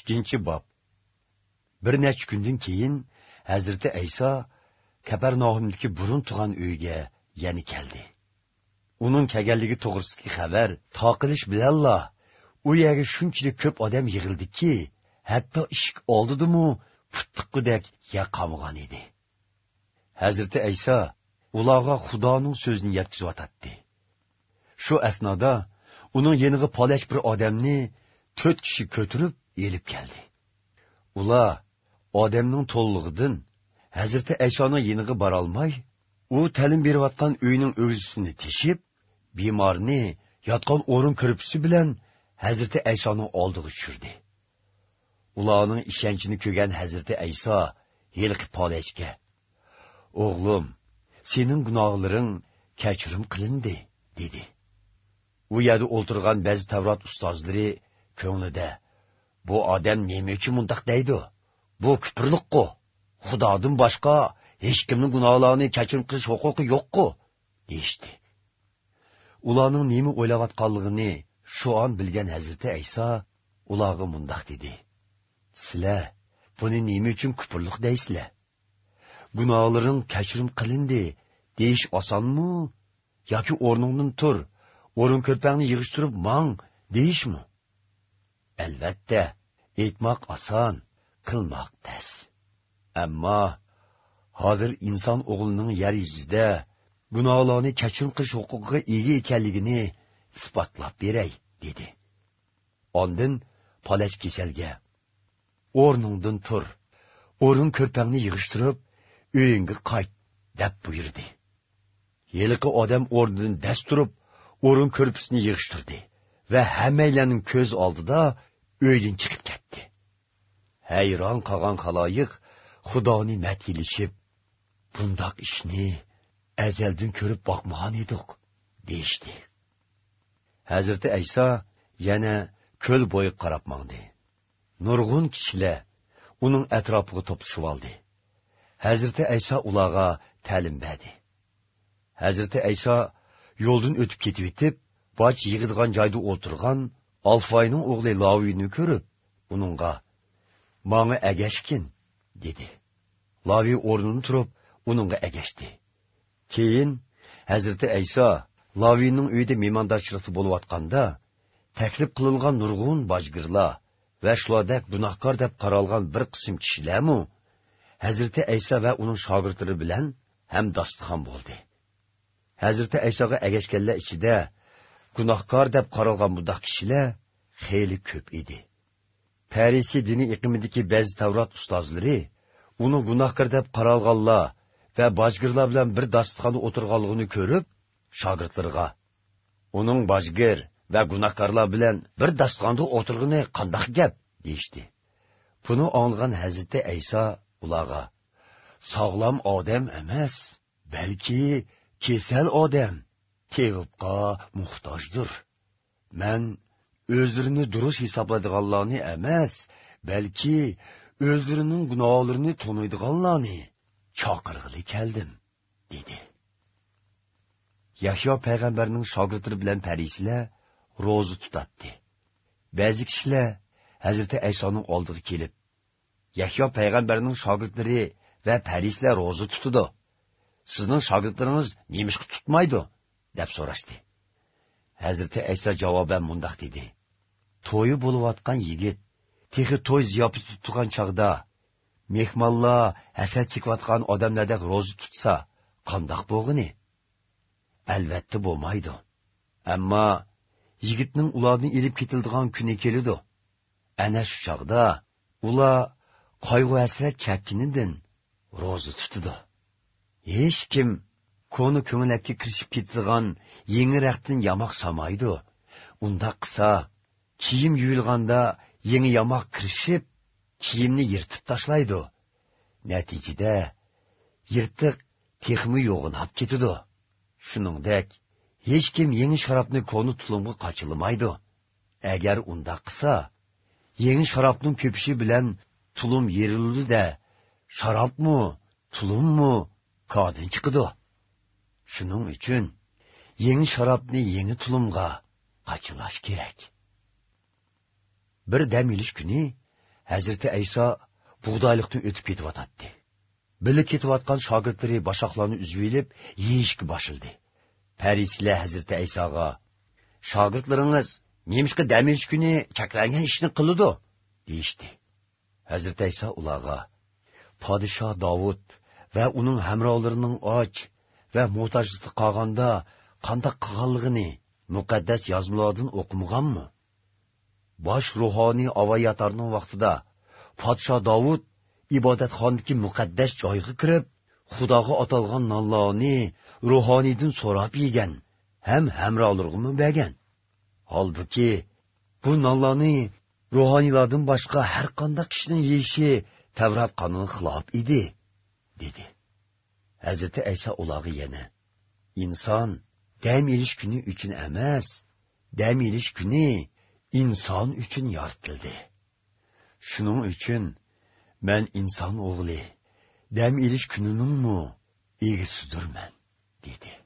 ikkinchi bob. Bir necha kundan keyin hazrati ayso kaparnohimdagi burun tug'an uyga yana keldi. Uning kelganligi to'g'risidagi xabar toqilish bilanla u yerga shunchalik ko'p odam yig'ildiki hatto eshik oldidimu puttiqqudek yaqamg'an edi. Hazrati ayso ularga xudoning so'zini yetkazyotatdi shu asnoda uning yeniga polash bir odamni to'rt kishi ko'tirib elib keldi. Ular odamning to'llig'idan hazrati aysoning yeniga borolmay u ta'lim berayotgan uyning o'g'zisini teshib bemorni yotgan o'rin kirpisi bilan hazrati aysoning oldiga tushirdi. Ularning ishonchini ko'rgan hazrati ayso yilqi polashga o'g'lim sening gunohlaring kechirim qilindi dedi. U yerda o'ltirgan ba'zi tavrot ustozlari ko'nglida bu odam nima uchun mundoq deydi? Bu kuprliqku xudodan boshqa hech kimning gunohlarini kechirim qilish huquqi yo'qku deyishdi. Ularning nima o'ylayotganligini shu on bilgan hazrati ayso ularga mundoq dedi. Sizlar buni nima uchun kuprliq deysizlar? Gunohlaring kechirim qilindi deyish osonmi? Yoki o'rningdan tur o'rin ko'rpangni yig'ishtirib mang deyishmi? Albatta aytmoq oson qilmoq tas ammo hozir inson o'g'lining yer yuzida gunohlarni kechirim qilish huquqiga ega ekanligini isbotlab beray dedi. Ondin palach kasalga o'rningdan tur o'rin ko'rpangni yig'ishtirib uyingga qayt deb buyurdi. Yiliqi odam o'rnidan dast turib o'rin ko'rpisini yig'ishtirdi. Va hammaylarning köz oldida öydün chiqib ketdi. Hayron qolgan xaloyiq xudoni matilishib bundoq ishni azaldan ko'rib boqmagan edik deyishdi hazrati ayso yana ko'l bo'yi qarab mangdi nurg'un kishilar uning atrofiga to'plashib oldi hazrati ayso ularga ta'lim berdi hazrati yoldun yo'ldan o'tib ketib etib boj yig'ilgan joyda o'tirgan alfoyning o'g'li laviyni ko'rib uningga manga agashkin dedi laviy o'rnidan turib uningga agashdi keyin hazrati ayso laviyning uyida mehmondorchilikda bo'layotganda taklif qilingan nurg'un bojgirlar va shulardek gunohkor deb qaralgan bir qism kishilarmu hazrati ayso va uning shogirdlari bilan ham dasturxon bo'ldi hazrati aysoga agashganlar ichida gunohkor deb qaralgan bundoq kishilar xeyli ko'p edi. Parisi dini iqimidagi ba'zi tavrot ustozlari uni gunohkor deb qaralganlar va bojgirlar bilan bir dasturxonda o'tirganligini ko'rib shogirdlarga uning bojgir va gunohkorlar bilan bir dasturxonda o'tirgani qandoq gap? deyishdi. Buni anglagan hazrati ayso ularga sog'lom odam emas balki kesal odam. Tevibqa muhtojdir. Man o'zlarini durust hisoblaydiganlarni emas balki o'zlarining gunohlarini tuniydiganlarni chaqirg'ili keldim dedi. Yahyo payg'ambarning shogirdlari bilan parislar ro'za tutatdi. Ba'zi kishilar hazrati aysoning oldiga kelib yahyo payg'ambarning shogirdlari va parislar ro'za tutdi. Sizning shogirdlaringiz nemishqa tutmaydi? Deb so'rashdi. Hazrati ayso javoban mundoq dedi. To'yi bo'layotgan yigit texi to'y ziyofati tutgan chog'da mehmonlar hasad chekayotgan odamlardek ro'za tutsa qandoq bo'g'ini? Albatta bo'lmaydi. Ammo yigitning ularni ilib ketildigan kuni keladi ana shu chog'da ular qayg'u hasrat chakkinidan ro'za tutadi hech kim ko'ni ko'nglakka kirishib ketadigan yengiraqdan yamoq samaydi unda qilsa kiyim yuvilganda yangi yamoq kirishib kiyimni yirtib tashlaydi. Natijada yirtiq texmi yo'g'inab ketadi. Shuningdek hech kim yangi sharobni ko'ni tulumga qochilmaydi. Agar unda qilsa yangi sharobning ko'pishi bilan tulum yerildi-da sharobmi tulummi kodin chiqidi shuning uchun yangi sharobni yangi tulumga qachilash kerak. Bir dam ilish kuni hazrati ayso bug'doyliqdan o'tib ketyotdi bilib ketayotgan shogirdlari boshoqlarni uzib yeyishga boshildi parislar hazrati aysoga shogirdlaringiz nemishqa dam ilish kuni chaklangan ishni qiladi deyishdi. Hazrati ayso ularga podsho dovud va uning hamrohlarining och va muhtojlikda qolganda qandoq qilganligini muqaddas yozmalardan o'qimaganmi? Bosh ruhoniy avoyatorning vaqtida podsho dovud ibodatxonniki muqaddas joyga kirib xudoga atalgan nonlarni ruhoniydan so'rab yegan ham hamrohlarga bergan holbuki bu nonlarni ruhoniylardan boshqa har qanday kishining yeyishi tavrat qonuni xilof edi dedi. Həzrəti Əysa olağı yenə. İnsan dəm iliş günü üçün əməz, dəm iliş günü insan üçün yartıldı. Şunun üçün mən insan oğlu, dəm iliş gününün mu, iyisidir mən, dedi.